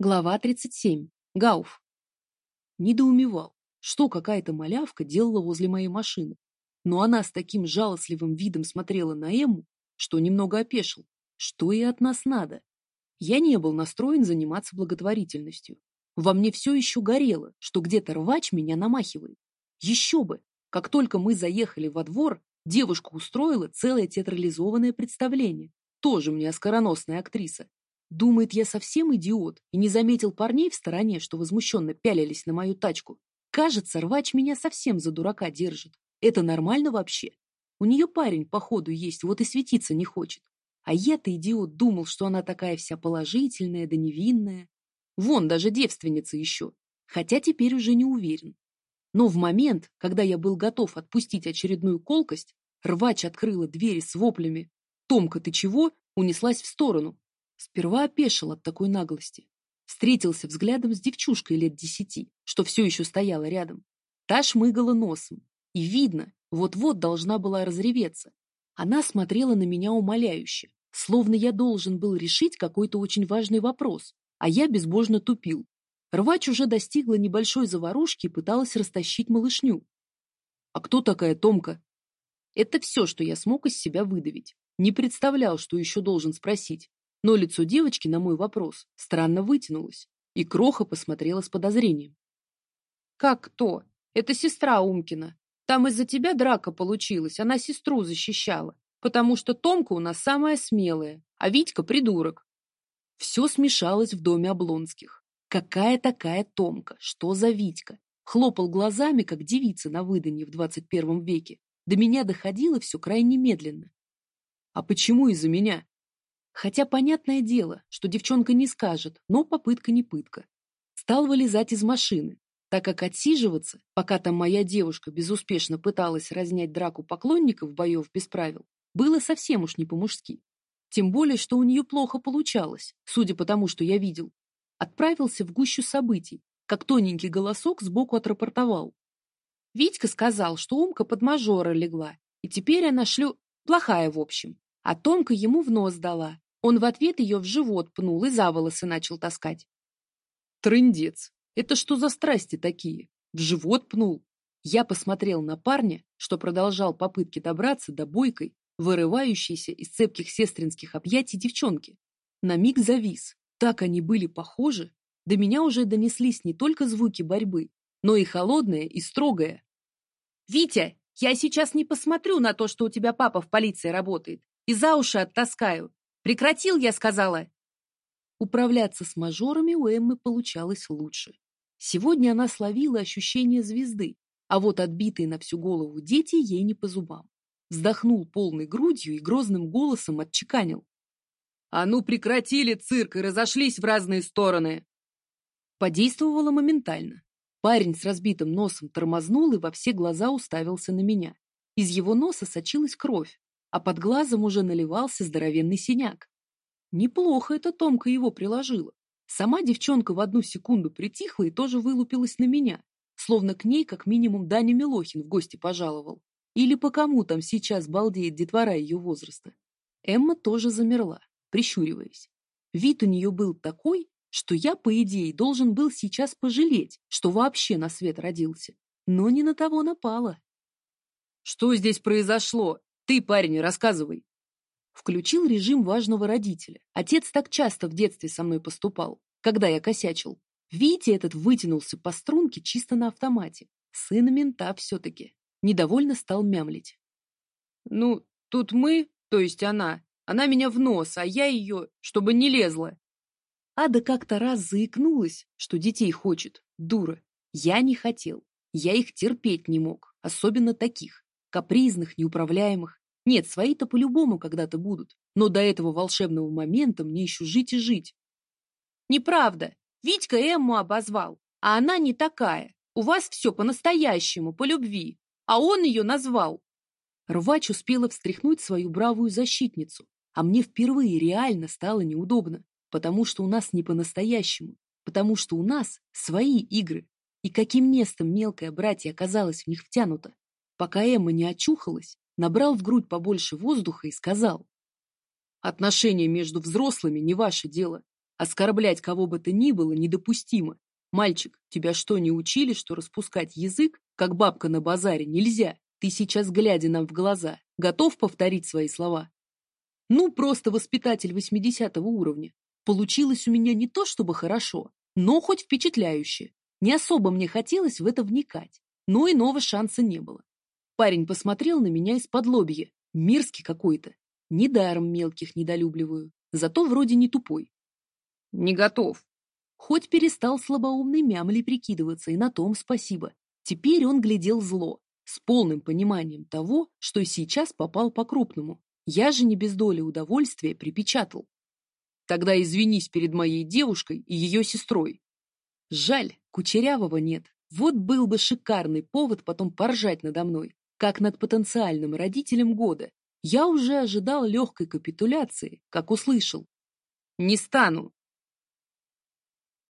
Глава 37. Гауф. Недоумевал, что какая-то малявка делала возле моей машины. Но она с таким жалостливым видом смотрела на Эмму, что немного опешил. Что ей от нас надо? Я не был настроен заниматься благотворительностью. Во мне все еще горело, что где-то рвач меня намахивает. Еще бы! Как только мы заехали во двор, девушка устроила целое театрализованное представление. Тоже мне оскароносная актриса. Думает, я совсем идиот и не заметил парней в стороне, что возмущенно пялились на мою тачку. Кажется, рвач меня совсем за дурака держит. Это нормально вообще? У нее парень, походу, есть, вот и светиться не хочет. А я-то, идиот, думал, что она такая вся положительная да невинная. Вон, даже девственница еще. Хотя теперь уже не уверен. Но в момент, когда я был готов отпустить очередную колкость, рвач открыла двери с воплями. «Томка, ты чего?» унеслась в сторону, Сперва опешил от такой наглости. Встретился взглядом с девчушкой лет десяти, что все еще стояла рядом. Та шмыгала носом. И видно, вот-вот должна была разреветься. Она смотрела на меня умоляюще, словно я должен был решить какой-то очень важный вопрос, а я безбожно тупил. Рвач уже достигла небольшой заварушки и пыталась растащить малышню. «А кто такая Томка?» Это все, что я смог из себя выдавить. Не представлял, что еще должен спросить но лицо девочки на мой вопрос странно вытянулось и кроха посмотрела с подозрением. Как кто это сестра умкина. Там из за тебя драка получилась она сестру защищала потому что томка у нас самая смелая а витька придурок все смешалось в доме облонских. Какая такая томка? Что за витька? Хлопал глазами как девица на выданье в двадцать первом веке. До меня доходило все крайне медленно. А почему из за меня Хотя понятное дело, что девчонка не скажет, но попытка не пытка. Стал вылезать из машины, так как отсиживаться, пока там моя девушка безуспешно пыталась разнять драку поклонников боев без правил, было совсем уж не по-мужски. Тем более, что у нее плохо получалось, судя по тому, что я видел. Отправился в гущу событий, как тоненький голосок сбоку отрапортовал. Витька сказал, что Умка под мажора легла, и теперь она шлю... плохая в общем. А Томка ему в нос дала, он в ответ ее в живот пнул и за волосы начал таскать. Трындец, это что за страсти такие? В живот пнул. Я посмотрел на парня, что продолжал попытки добраться до бойкой, вырывающейся из цепких сестринских объятий девчонки. На миг завис. Так они были похожи. До меня уже донеслись не только звуки борьбы, но и холодное, и строгое. «Витя, я сейчас не посмотрю на то, что у тебя папа в полиции работает, и за уши оттаскаю. Прекратил, я сказала. Управляться с мажорами у Эммы получалось лучше. Сегодня она словила ощущение звезды, а вот отбитые на всю голову дети ей не по зубам. Вздохнул полной грудью и грозным голосом отчеканил. «А ну прекратили цирк и разошлись в разные стороны!» Подействовало моментально. Парень с разбитым носом тормознул и во все глаза уставился на меня. Из его носа сочилась кровь, а под глазом уже наливался здоровенный синяк. Неплохо это Томка его приложила. Сама девчонка в одну секунду притихла и тоже вылупилась на меня, словно к ней как минимум Даня Милохин в гости пожаловал. Или по кому там сейчас балдеет детвора ее возраста. Эмма тоже замерла, прищуриваясь. Вид у нее был такой, что я, по идее, должен был сейчас пожалеть, что вообще на свет родился. Но не на того напала. «Что здесь произошло?» Ты, парень, рассказывай. Включил режим важного родителя. Отец так часто в детстве со мной поступал, когда я косячил. Витя этот вытянулся по струнке чисто на автомате. Сын мента все-таки. Недовольно стал мямлить. Ну, тут мы, то есть она, она меня в нос, а я ее, чтобы не лезла. Ада как-то раз заикнулась, что детей хочет. Дура. Я не хотел. Я их терпеть не мог, особенно таких капризных, неуправляемых. Нет, свои-то по-любому когда-то будут, но до этого волшебного момента мне еще жить и жить. Неправда. Витька Эмму обозвал, а она не такая. У вас все по-настоящему, по любви. А он ее назвал. Рвач успела встряхнуть свою бравую защитницу, а мне впервые реально стало неудобно, потому что у нас не по-настоящему, потому что у нас свои игры. И каким местом мелкое братья оказалось в них втянуто, Пока Эмма не очухалась, набрал в грудь побольше воздуха и сказал. Отношения между взрослыми не ваше дело. Оскорблять кого бы то ни было недопустимо. Мальчик, тебя что, не учили, что распускать язык, как бабка на базаре, нельзя? Ты сейчас, глядя нам в глаза, готов повторить свои слова? Ну, просто воспитатель восьмидесятого уровня. Получилось у меня не то чтобы хорошо, но хоть впечатляюще. Не особо мне хотелось в это вникать, но иного шанса не было. Парень посмотрел на меня из-под лобья. Мерзкий какой-то. Недаром мелких недолюбливаю. Зато вроде не тупой. Не готов. Хоть перестал слабоумный мямли прикидываться, и на том спасибо. Теперь он глядел зло, с полным пониманием того, что сейчас попал по-крупному. Я же не без доли удовольствия припечатал. Тогда извинись перед моей девушкой и ее сестрой. Жаль, Кучерявого нет. Вот был бы шикарный повод потом поржать надо мной, как над потенциальным родителем года. Я уже ожидал легкой капитуляции, как услышал. Не стану.